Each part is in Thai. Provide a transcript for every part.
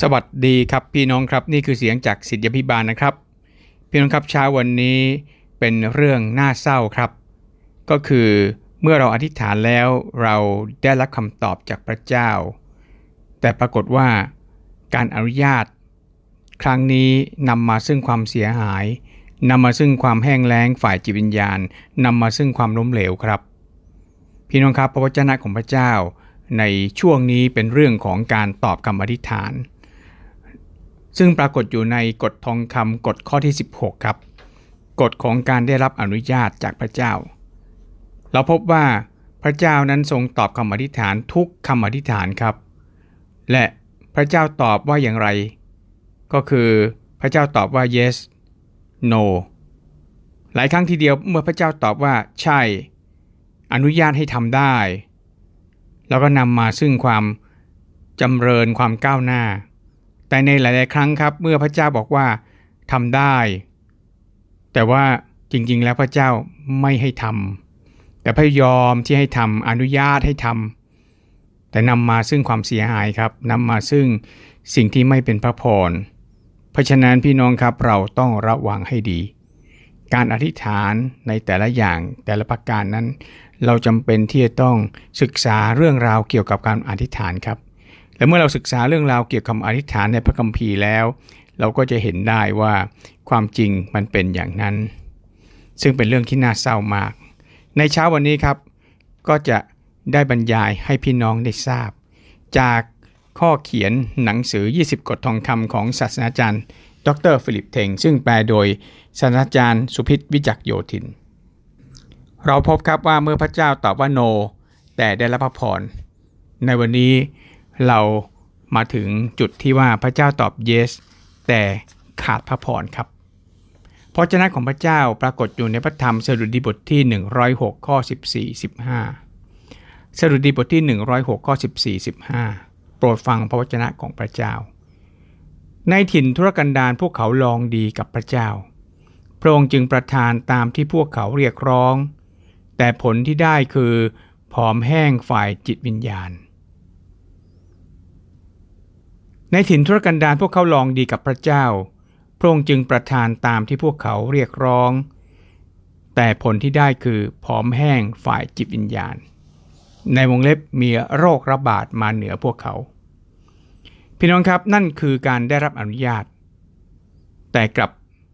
สวัสดีครับพี่น้องครับนี่คือเสียงจากสิทธิพิบาลนะครับ พี่น้องครับเช้าวันนี้เป็นเรื่องน่าเศร้าครับ ก็คือเมื่อเราอธิษฐานแล้วเราได้รับคำตอบจากพระเจ้า แต่ปรากฏว่าการอนุญาต ครั้งนี้นำมาซึ่งความเสียหายนำมาซึ่งความแห้งแล้งฝ่ายจิตวิญญาณนำมาซึ่งความล้มเหลวครับ พี่น้องครับพระวจนะของพระเจ้า ในช่วงนี้เป็นเรื่องของการตอบคำอธิษฐาน ซึ่งปรากฏอยู่ในกฎทองคำกฎข้อที่ 16 ครับ กฎของการได้รับอนุญาตจากพระเจ้า เราพบว่าพระเจ้านั้นทรงตอบคำอธิษฐานทุกคำอธิษฐานครับ และพระเจ้าตอบว่าอย่างไร ก็คือพระเจ้าตอบว่า yes no หลายครั้งทีเดียวเมื่อพระเจ้าตอบว่าใช่ อนุญาตให้ทำได้ แล้วก็นำมาซึ่งความจำเริญความก้าวหน้า แต่ในหลาย ๆ ครั้งครับ เมื่อพระเจ้าบอกว่าทำได้ แต่ว่าจริง ๆ แล้วพระเจ้าไม่ให้ทำแต่พระยอมที่ให้ทำอนุญาตให้ทำแต่นำมาซึ่งความเสียหายครับนำมาซึ่งสิ่งที่ไม่เป็นพระพรเพราะฉะนั้นพี่น้องครับเราต้องระวังให้ดี การอธิษฐานในแต่ละอย่างแต่ละประการนั้น เราจำเป็นที่จะต้องศึกษาเรื่องราวเกี่ยวกับการอธิษฐานครับ และเมื่อเราศึกษาเรื่องราวเกี่ยวกับอธิษฐานในพระคัมภีร์แล้ว เราก็จะเห็นได้ว่าความจริงมันเป็นอย่างนั้น ซึ่งเป็นเรื่องที่น่าเศร้ามาก ในเช้าวันนี้ครับ ก็จะได้บรรยายให้พี่น้องได้ทราบ จากข้อเขียนหนังสือ 20 กฎทองคำของศาสนาจารย์ ดรฟิลิปเทง ซึ่งแปลโดยศาสตราจารย์สุพิษวิจักโยธิน เราพบครับว่าเมื่อพระเจ้าตอบว่าโน แต่ได้รับพระพรในวันนี้ เรามาถึงจุดที่ว่าพระเจ้าตอบ yes แต่ขาดพระพรครับพระเจ้าของพระเจ้าปรากฏอยู่ในพระธรรมสดุดีบทที่ 106 ข้อ 14 15สดุดีบทที่ 106 ข้อ 14 15 โปรดฟังพระวจนะของพระเจ้า ในถิ่นทุรกันดารพวกเขาลองดีกับพระเจ้า พระองค์จึงประทานตามที่พวกเขาเรียกร้อง แต่ผลที่ได้คือผอมแห้งฝ่ายจิตวิญญาณ ในถิ่นทุรกันดารพวกเขาลองดีกับพระเจ้า พระองค์จึงประทานตามที่พวกเขาเรียกร้อง แต่ผลที่ได้คือผอมแห้งฝ่ายจิตวิญญาณ ในวงเล็บมีโรคระบาดมาเหนือพวกเขา พี่น้องครับนั่นคือการได้รับอนุญาต แต่กลับ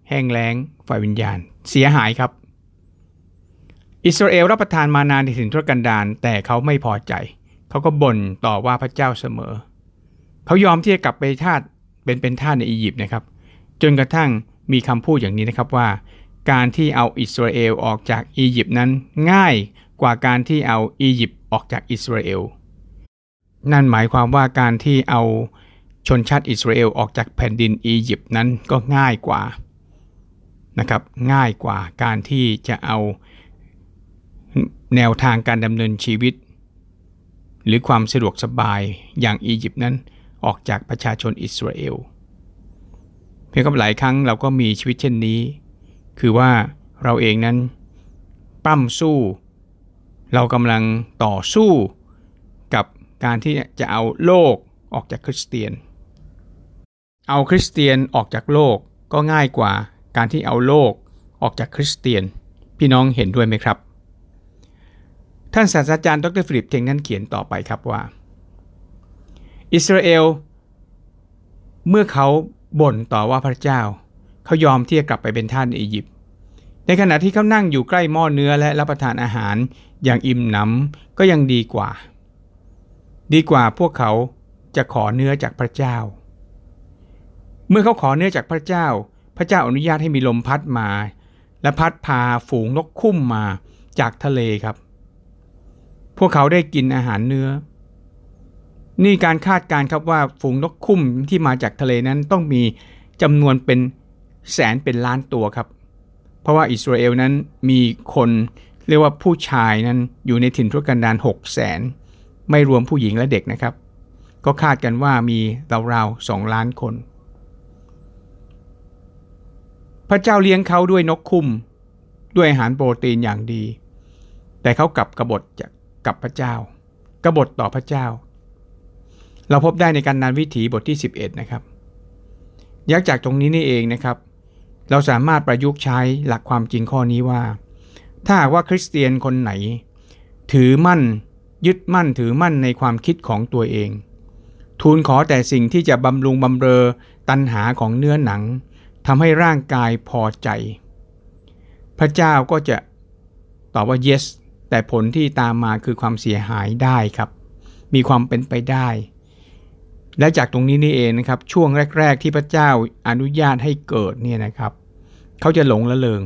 แห้งแล้งฝ่ายวิญญาณ เสียหายครับ อิสราเอลรับประทานมานานในถิ่นทุรกันดารแต่เขาไม่พอใจ เขาก็บ่นต่อว่าพระเจ้าเสมอ เขายอมที่จะกลับไปทาสเป็นเป็นทาสในอียิปต์นะครับ จนกระทั่งมีคำพูดอย่างนี้นะครับว่า การที่เอาอิสราเอลออกจากอียิปต์นั้นง่ายกว่าการที่เอาอียิปต์ออกจากอิสราเอลนั่นหมายความว่าการที่เอาชนชาติอิสราเอลออกจากแผ่นดินอียิปต์นั้นก็ง่ายกว่านะครับง่ายกว่าการที่จะเอาแนวทางการดำเนินชีวิต หรือความสะดวกสบายอย่างอียิปต์นั้น ออกจากประชาชนอิสราเอลเพียงกับหลายครั้งเราก็มีชีวิตเช่นนี้ คือว่าเราเองนั้นปล้ำสู้ เรากำลังต่อสู้กับการที่จะเอาโลกออกจากคริสเตียน เอาคริสเตียนออกจากโลกก็ง่ายกว่าการที่เอาโลกออกจากคริสเตียน พี่น้องเห็นด้วยไหมครับ ท่านศาสตราจารย์ดรฟิลิปเทงนั้นเขียนต่อไปครับว่า อิสราเอล เมื่อเขาบ่นต่อว่าพระเจ้า เขายอมที่จะกลับไปเป็นทาสในอียิปต์ในขณะที่เขานั่งอยู่ใกล้หม้อเนื้อและรับประทานอาหารอย่างอิ่มหนำก็ยังดีกว่า ดีกว่าพวกเขาจะขอเนื้อจากพระเจ้า เมื่อเขาขอเนื้อจากพระเจ้า พระเจ้าอนุญาตให้มีลมพัดมา และพัดพาฝูงนกคุ้มมาจากทะเลครับ พวกเขาได้กินอาหารเนื้อ นี่การคาดการครับว่าฝูงนกคุ้มที่มาจากทะเลนั้นต้องมีจำนวนเป็นแสนเป็นล้านตัวครับ เพราะว่าอิสราเอลนั้นมีคนเรียกว่าผู้ชายนั้นอยู่ในถิ่นทุรกันดารหกแสนไม่รวมผู้หญิงและเด็กนะครับ ก็คาดกันว่ามีราวๆสองล้านคน พระเจ้าเลี้ยงเขาด้วยนกคุ้มด้วยอาหารโปรตีนอย่างดี แต่เขากลับกบฏจากกับพระเจ้ากบฏต่อพระเจ้า เราพบได้ในการนานวิถีบทที่ 11 นะครับยักจากตรงนี้นี่เองนะครับ เราสามารถประยุกต์ใช้หลักความจริงข้อนี้ว่า ถ้าหากว่าคริสเตียนคนไหน ถือมั่น ยึดมั่นถือมั่นในความคิดของตัวเอง ทูลขอแต่สิ่งที่จะบำรุงบำเรอตันหาของเนื้อหนังทำให้ร่างกายพอใจ พระเจ้าก็จะตอบว่า yes แต่ผลที่ตามมาคือความเสียหายได้ครับ มีความเป็นไปได้ และจากตรงนี้นี่เองนะครับช่วงแรก ๆ ที่พระเจ้าอนุญาตให้เกิดเนี่ยนะครับเขาจะหลงละเลง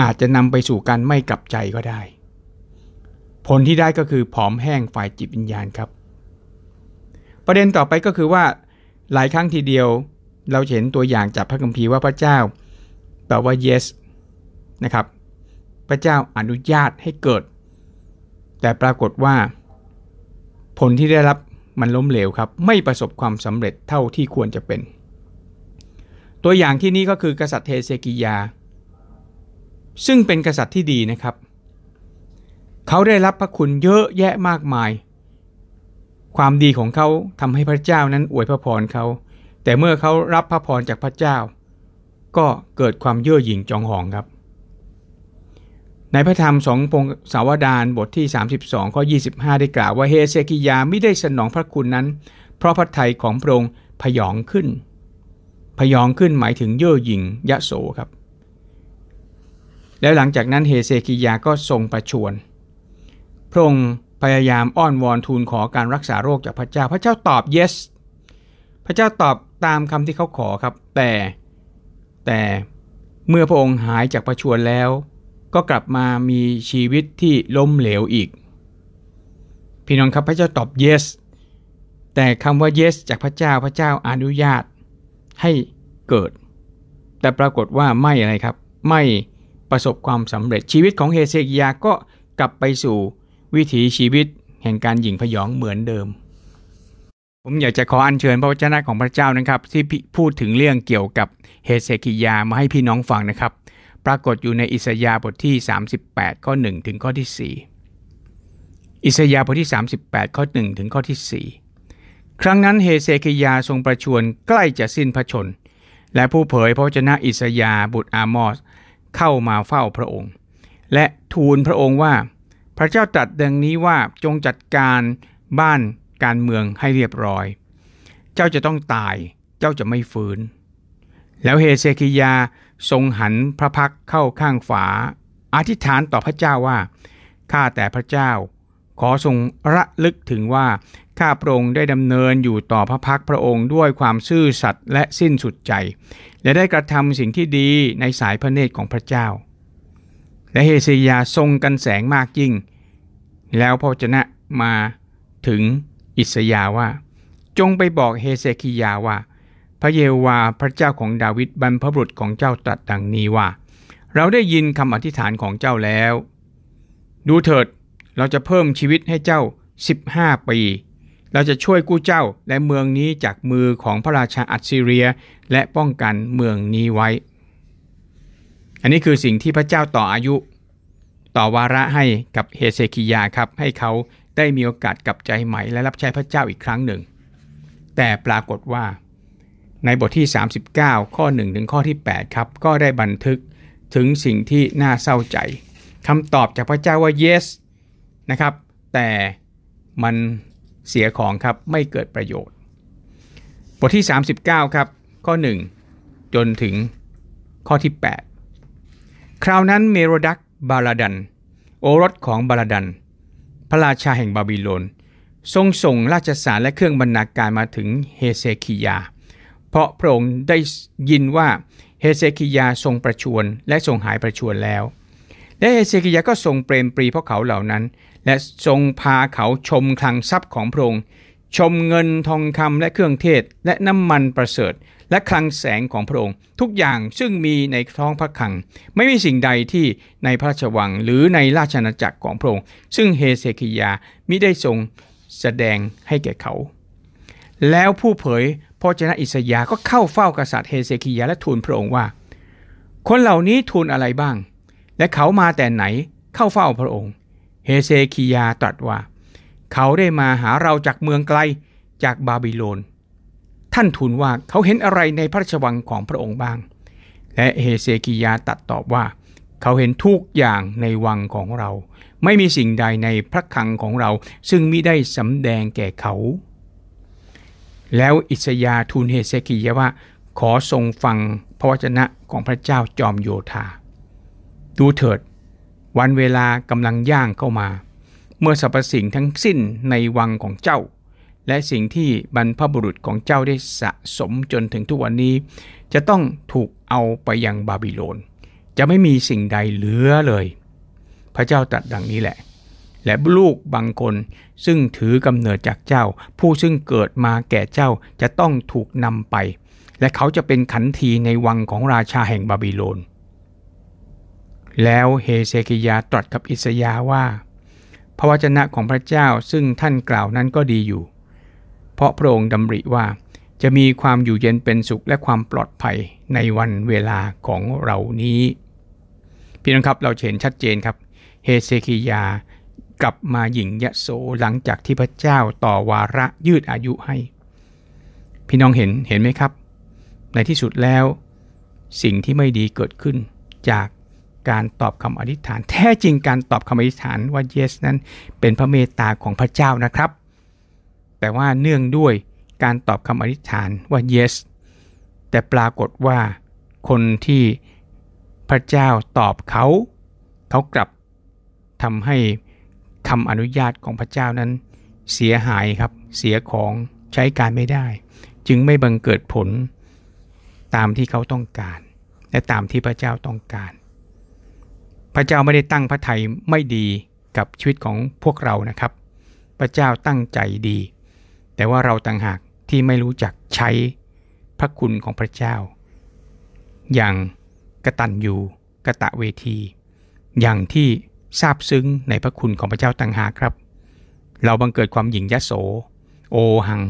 อาจจะนำไปสู่การไม่กลับใจก็ได้ ผลที่ได้ก็คือผอมแห้งฝ่ายจิตวิญญาณครับ ประเด็นต่อไปก็คือว่าหลายครั้งทีเดียวเราเห็นตัวอย่างจากพระคัมภีร์ว่าพระเจ้าแปลว่า yes นะครับ พระเจ้าอนุญาตให้เกิด แต่ปรากฏว่า ผลที่ได้รับมันล้มเหลวครับ ไม่ประสบความสำเร็จเท่าที่ควรจะเป็น ตัวอย่างที่นี่ก็คือกษัตริย์เทเซกิยา ซึ่งเป็นกษัตริย์ที่ดีนะครับ เขาได้รับพระคุณเยอะแยะมากมาย ความดีของเขาทำให้พระเจ้านั้นอวยพระพรเขา แต่เมื่อเขารับพระพรจากพระเจ้า ก็เกิดความเย่อหยิ่งจองหองครับ ในพระธรรมสองพงศาวดารบทที่ 32ข้อ25 ได้กล่าวว่าเฮเซกิยาไม่ได้สนองพระคุณนั้น เพราะพระทัยของพระองค์พยองขึ้น พยองขึ้นหมายถึงเย่อหยิ่งยะโสครับ แล้วหลังจากนั้นเฮเซกิยาก็ทรงประชวรพระองค์พยายามอ้อนวอนทูลขอการรักษาโรคจากพระเจ้า พระเจ้าตอบ yes พระเจ้าตอบตามคำที่เขาขอครับ แต่ แต่เมื่อพระองค์หายจากประชวรแล้ว ก็กลับมามีชีวิตที่ล้มเหลวอีก พี่น้องครับพระเจ้าตอบ yes แต่คำว่า yes จากพระเจ้าพระเจ้าอนุญาตให้เกิด แต่ปรากฏว่าไม่อะไรครับ ไม่ประสบความสำเร็จชีวิตของเฮเซกิยาก็กลับไปสู่วิถีชีวิตแห่งการหยิ่งพยองเหมือนเดิม ผมอยากจะขออัญเชิญพระวจนะของพระเจ้านะครับ ที่พูดถึงเรื่องเกี่ยวกับเฮเซกิยามาให้พี่น้องฟังนะครับ ปรากฏอยู่ในอิสยาห์บทที่ 38 ข้อ 1 ถึงข้อที่ 4 อิสยาห์บทที่ 38 ข้อ 1 ถึงข้อที่ 4 ครั้งนั้นเฮเซคิยาทรงประชวรใกล้จะสิ้นพระชน และผู้เผยพระชนะอิสยาบุตรอามอสเข้ามาเฝ้าพระองค์ และทูลพระองค์ว่า พระเจ้าตรัสดังนี้ว่าจงจัดการบ้านการเมืองให้เรียบร้อย เจ้าจะต้องตาย เจ้าจะไม่ฟื้น แล้วเฮเซคิยา ทรงหันพระพักเข้าข้างฝา อธิษฐานต่อพระเจ้าว่า ข้าแต่พระเจ้า ขอทรงระลึกถึงว่า ข้าพระองค์ได้ดำเนินอยู่ต่อพระพักพระองค์ด้วยความซื่อสัตย์และสิ้นสุดใจ และได้กระทำสิ่งที่ดีในสายพระเนตรของพระเจ้า และเฮเซียาทรงกันแสงมากยิ่ง แล้วพระชนะมาถึงอิสยาว่า จงไปบอกเฮเซคิยาว่า พระเยโวาพระเจ้าของดาวิดบรรพบุรุษของเจ้าตรัสดังนี้ว่า เราได้ยินคำอธิษฐานของเจ้าแล้ว ดูเถิดเราจะเพิ่มชีวิตให้เจ้า 15 ปี เราจะช่วยกู้เจ้าและเมืองนี้จากมือของพระราชาอัสซีเรียและป้องกันเมืองนี้ไว้ อันนี้คือสิ่งที่พระเจ้าต่ออายุ ต่อวาระให้กับเฮเซคิยาครับ ให้เขาได้มีโอกาสกลับใจใหม่และรับใช้พระเจ้าอีกครั้งหนึ่ง แต่ปรากฏว่า ในบทที่ 39 ข้อ 1 ถึงข้อที่ 8 ครับ ก็ได้บันทึกถึงสิ่งที่น่าเศร้าใจคำตอบจากพระเจ้าว่า yes นะครับ แต่มันเสียของครับไม่เกิดประโยชน์ บทที่ 39 ครับ ข้อ 1 จนถึงข้อที่ 8 คราวนั้นเมโรดักบาลาดัน โอรสของบาลาดัน พระราชาแห่งบาบิโลน ทรงส่งราชสารและเครื่องบรรณาการมาถึงเฮเซคิยา เพราะพระองค์ได้ยินว่าเฮเซคิยาทรงประชวรและทรงหายประชวรแล้ว และเฮเซคิยาก็ทรงเปรมปรีพราะเขาเหล่านั้น และทรงพาเขาชมคลังทรัพย์ของพระองค์ ชมเงินทองคำและเครื่องเทศและน้ำมันประเสริฐ และคลังแสงของพระองค์ ทุกอย่างซึ่งมีในท้องพระคลัง ไม่มีสิ่งใดที่ในพระราชวังหรือในราชอาณาจักรของพระองค์ ซึ่งเฮเซคิยามิได้ทรงแสดงให้แก่เขา แล้วผู้เผย พระเจ้าอิสยาก็เข้าเฝ้ากษัตริย์เฮเซคียาและทูลพระองค์ว่า คนเหล่านี้ทูลอะไรบ้าง และเขามาแต่ไหนเข้าเฝ้าพระองค์ เฮเซคียาตรัสว่า เขาได้มาหาเราจากเมืองไกลจากบาบิโลน ท่านทูลว่าเขาเห็นอะไรในพระราชวังของพระองค์บ้าง และเฮเซกิยาตัดตอบว่า เขาเห็นทุกอย่างในวังของเรา ไม่มีสิ่งใดในพระคลังของเรา ซึ่งมิได้สำแดงแก่เขา แล้วอิสยาทูลเฮเซกิยาว่า ขอทรงฟังพระวจนะของพระเจ้าจอมโยธา ดูเถิด วันเวลากำลังย่างเข้ามา เมื่อสรรพสิ่งทั้งสิ้นในวังของเจ้า และสิ่งที่บรรพบุรุษของเจ้าได้สะสมจนถึงทุกวันนี้ จะต้องถูกเอาไปยังบาบิโลน จะไม่มีสิ่งใดเหลือเลย พระเจ้าตรัสดังนี้แหละ และลูกบางคน ซึ่งถือกำเนิดจากเจ้า ผู้ซึ่งเกิดมาแก่เจ้าจะต้องถูกนำไป และเขาจะเป็นขันทีในวังของราชาแห่งบาบิโลน แล้วเฮเซกิยาตรัสกับอิสยาว่า พระวจนะของพระเจ้าซึ่งท่านกล่าวนั้นก็ดีอยู่ เพราะพระองค์ดำริว่าจะมีความอยู่เย็นเป็นสุขและความปลอดภัยในวันเวลาของเรานี้ พี่น้องครับเราเห็นชัดเจนครับ เฮเซคิยา กลับมาหญิงยะโสหลังจากที่พระเจ้าต่อวาระยืดอายุให้ พี่น้องเห็นเห็นไหมครับ ในที่สุดแล้ว สิ่งที่ไม่ดีเกิดขึ้น จากการตอบคำอธิษฐาน แท้จริงการตอบคำอธิษฐานว่า yes นั้นเป็นพระเมตตาของพระเจ้านะครับ แต่ว่าเนื่องด้วยการตอบคำอธิษฐานว่า yes แต่ปรากฏว่าคนที่พระเจ้าตอบเขา เขากลับทำให้ คำอนุญาตของพระเจ้านั้น เสียหายครับ เสียของใช้การไม่ได้ จึงไม่บังเกิดผลตามที่เขาต้องการ และตามที่พระเจ้าต้องการ พระเจ้าไม่ได้ตั้งพระทัยไม่ดีกับชีวิตของพวกเรานะครับ พระเจ้าตั้งใจดี แต่ว่าเราต่างหากที่ไม่รู้จักใช้พระคุณของพระเจ้า อย่างกระตันยูกระตะเวที อย่างที่ ซาบซึ้งในพระคุณของพระเจ้าต่างหากครับ เราบังเกิดความหยิ่งยโส โอหัง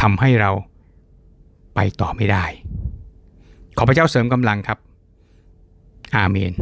ทำให้เราไปต่อไม่ได้ ขอพระเจ้าเสริมกำลังครับ อาเมน